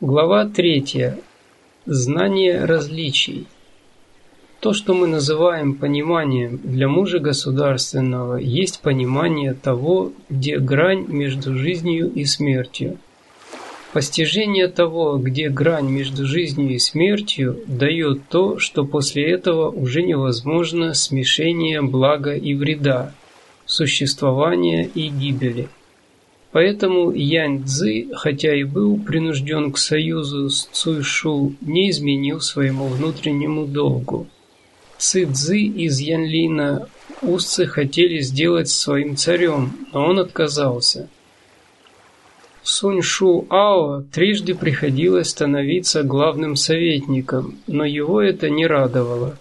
Глава 3. Знание различий. То, что мы называем пониманием для мужа государственного, есть понимание того, где грань между жизнью и смертью. Постижение того, где грань между жизнью и смертью, дает то, что после этого уже невозможно смешение блага и вреда, существования и гибели. Поэтому Янь Цзы, хотя и был принужден к союзу с Цуйшу, не изменил своему внутреннему долгу. Ци Цзы из Янлина устцы хотели сделать своим царем, но он отказался. Сунь Шу Ао трижды приходилось становиться главным советником, но его это не радовало.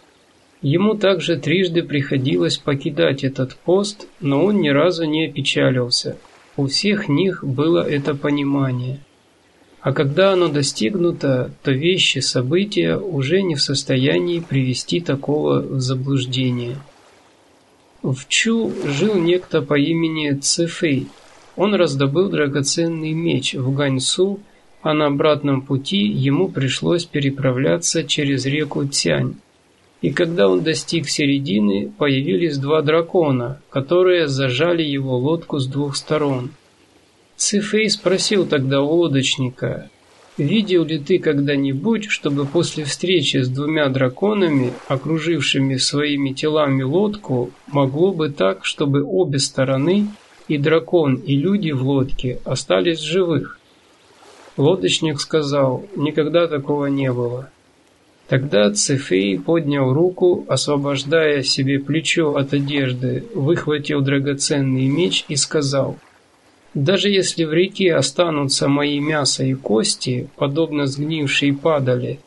Ему также трижды приходилось покидать этот пост, но он ни разу не опечалился. У всех них было это понимание. А когда оно достигнуто, то вещи, события уже не в состоянии привести такого в заблуждение. В Чу жил некто по имени Цифэй, он раздобыл драгоценный меч в Ганьсу, а на обратном пути ему пришлось переправляться через реку Тянь. И когда он достиг середины, появились два дракона, которые зажали его лодку с двух сторон. Цифей спросил тогда у лодочника, «Видел ли ты когда-нибудь, чтобы после встречи с двумя драконами, окружившими своими телами лодку, могло бы так, чтобы обе стороны и дракон, и люди в лодке остались живых. Лодочник сказал, никогда такого не было. Тогда Цефей поднял руку, освобождая себе плечо от одежды, выхватил драгоценный меч и сказал, «Даже если в реке останутся мои мясо и кости, подобно сгнившей падали,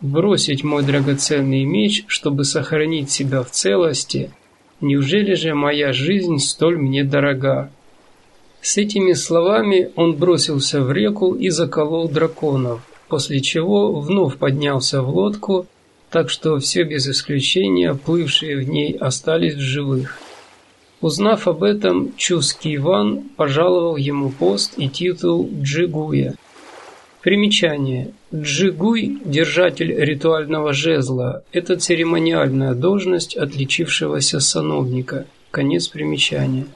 бросить мой драгоценный меч, чтобы сохранить себя в целости, Неужели же моя жизнь столь мне дорога? С этими словами он бросился в реку и заколол драконов, после чего вновь поднялся в лодку, так что все без исключения плывшие в ней остались в живых. Узнав об этом, Чуский Иван пожаловал ему пост и титул Джигуя – Примечание. Джигуй, держатель ритуального жезла, это церемониальная должность отличившегося сановника. Конец примечания.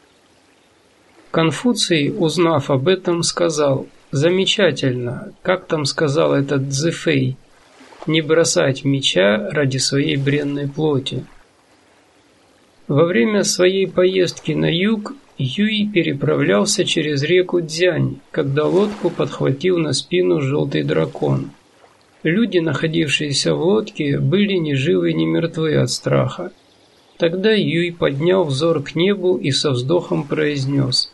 Конфуций, узнав об этом, сказал, «Замечательно, как там сказал этот Цзэфэй, не бросать меча ради своей бренной плоти». Во время своей поездки на юг Юй переправлялся через реку Дзянь, когда лодку подхватил на спину желтый дракон. Люди, находившиеся в лодке, были ни живы, ни мертвы от страха. Тогда Юй поднял взор к небу и со вздохом произнес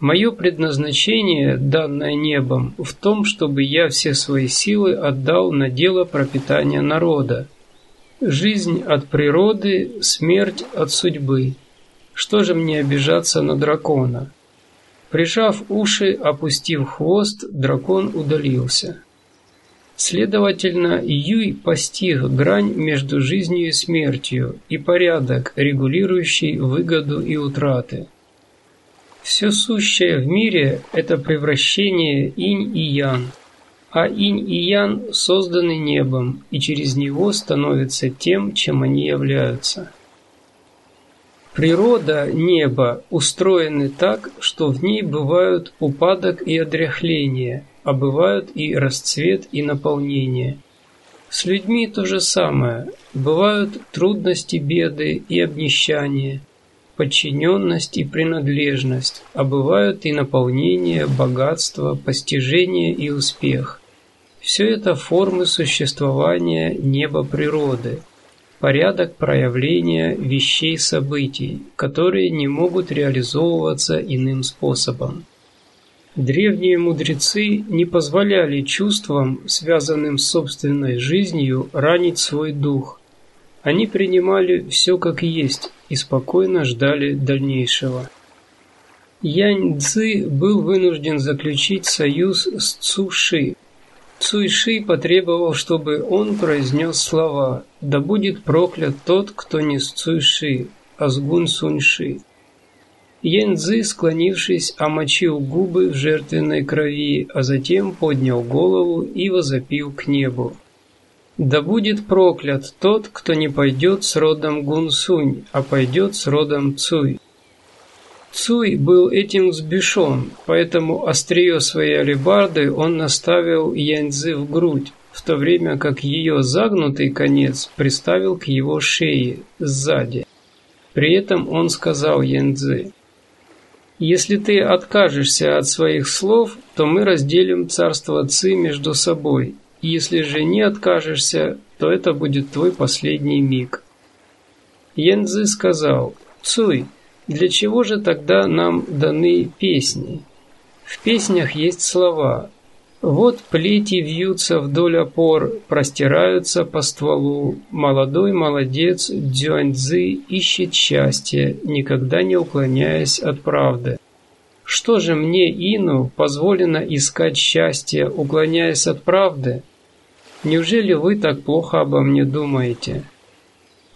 «Мое предназначение, данное небом, в том, чтобы я все свои силы отдал на дело пропитания народа. Жизнь от природы, смерть от судьбы». Что же мне обижаться на дракона? Прижав уши, опустив хвост, дракон удалился. Следовательно, Юй постиг грань между жизнью и смертью и порядок, регулирующий выгоду и утраты. Все сущее в мире – это превращение инь и ян, а инь и ян созданы небом и через него становятся тем, чем они являются. Природа неба устроены так, что в ней бывают упадок и одряхление, а бывают и расцвет и наполнение. С людьми то же самое. Бывают трудности, беды и обнищание, подчиненность и принадлежность, а бывают и наполнение, богатство, постижение и успех. Все это формы существования неба природы – порядок проявления вещей событий, которые не могут реализовываться иным способом. Древние мудрецы не позволяли чувствам, связанным с собственной жизнью, ранить свой дух. Они принимали все как есть и спокойно ждали дальнейшего. Янь Цзы был вынужден заключить союз с Цуши, Цуйши потребовал, чтобы он произнес слова «Да будет проклят тот, кто не с Цуйши, а с Гун Суньши». Яньцзы, склонившись, омочил губы в жертвенной крови, а затем поднял голову и возопил к небу. «Да будет проклят тот, кто не пойдет с родом Гунсунь, а пойдет с родом Цуй». Цуй был этим взбешен, поэтому острие своей алебарды он наставил Яньцзы в грудь, в то время как ее загнутый конец приставил к его шее сзади. При этом он сказал Яньцзы, если ты откажешься от своих слов, то мы разделим царство Ци между собой. Если же не откажешься, то это будет твой последний миг. Янцзы сказал, Цуй, для чего же тогда нам даны песни? В песнях есть слова. Вот плети вьются вдоль опор, простираются по стволу. Молодой молодец Дзюаньцзы ищет счастье, никогда не уклоняясь от правды. Что же мне, Ину, позволено искать счастье, уклоняясь от правды? Неужели вы так плохо обо мне думаете?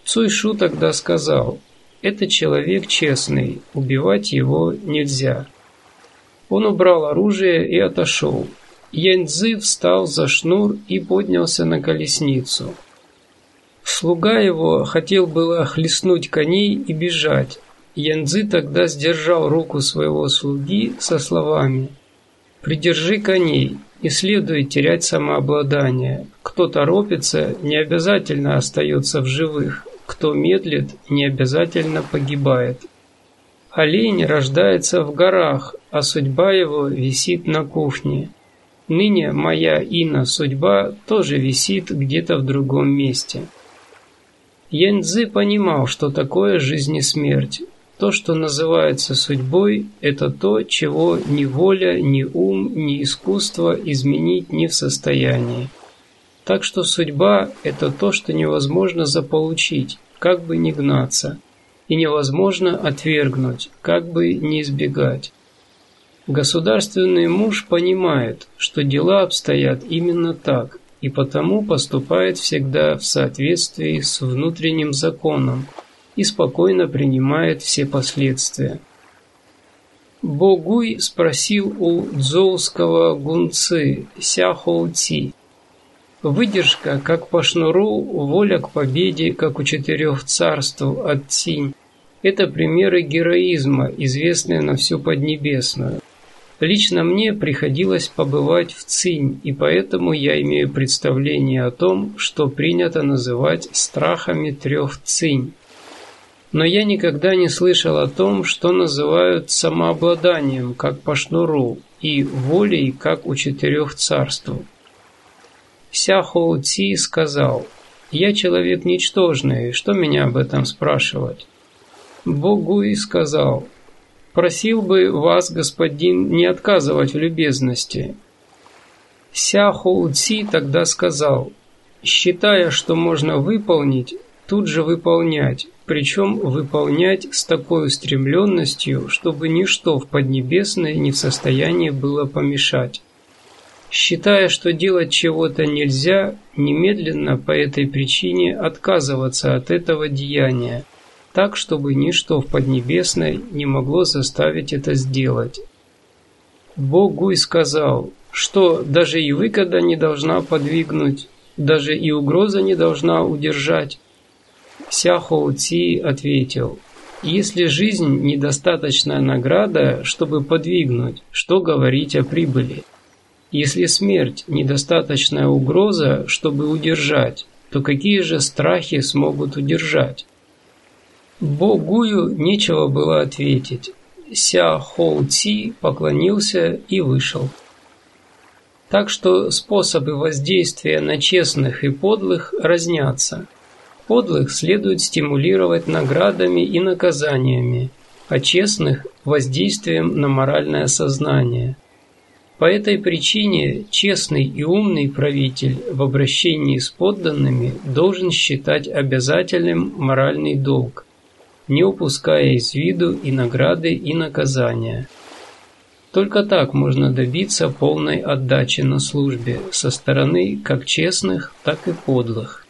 Цуйшу тогда сказал, это человек честный, убивать его нельзя. Он убрал оружие и отошел. Яньцзы встал за шнур и поднялся на колесницу. Слуга его хотел было хлестнуть коней и бежать. Янцзы тогда сдержал руку своего слуги со словами «Придержи коней, не следует терять самообладание. Кто торопится, не обязательно остается в живых, кто медлит, не обязательно погибает». Олень рождается в горах, а судьба его висит на кухне. Ныне моя Ина судьба тоже висит где-то в другом месте. Яньцзы понимал, что такое жизнь и смерть. То, что называется судьбой, это то, чего ни воля, ни ум, ни искусство изменить не в состоянии. Так что судьба – это то, что невозможно заполучить, как бы ни гнаться, и невозможно отвергнуть, как бы не избегать. Государственный муж понимает, что дела обстоят именно так, и потому поступает всегда в соответствии с внутренним законом и спокойно принимает все последствия. Богуй спросил у дзоуского гунцы Сяхоу Ци. Выдержка, как по шнуру, воля к победе, как у четырех царств от Цинь. Это примеры героизма, известные на всю Поднебесную. Лично мне приходилось побывать в Цинь, и поэтому я имею представление о том, что принято называть страхами трех Цинь. Но я никогда не слышал о том, что называют самообладанием, как по шнуру, и волей, как у четырех царств. Ся Хоу Ци сказал, «Я человек ничтожный, что меня об этом спрашивать?» Богуи сказал, Просил бы вас, господин, не отказывать в любезности. Ся Хоу Ци тогда сказал, считая, что можно выполнить, тут же выполнять, причем выполнять с такой устремленностью, чтобы ничто в Поднебесной не в состоянии было помешать. Считая, что делать чего-то нельзя, немедленно по этой причине отказываться от этого деяния – так, чтобы ничто в Поднебесной не могло заставить это сделать. Бог Гуй сказал, что даже и выгода не должна подвигнуть, даже и угроза не должна удержать. Ся Хоу Ци ответил, если жизнь недостаточная награда, чтобы подвигнуть, что говорить о прибыли? Если смерть недостаточная угроза, чтобы удержать, то какие же страхи смогут удержать? Богую нечего было ответить. Ся Хоу Ци поклонился и вышел. Так что способы воздействия на честных и подлых разнятся. Подлых следует стимулировать наградами и наказаниями, а честных – воздействием на моральное сознание. По этой причине честный и умный правитель в обращении с подданными должен считать обязательным моральный долг, не упуская из виду и награды, и наказания. Только так можно добиться полной отдачи на службе со стороны как честных, так и подлых.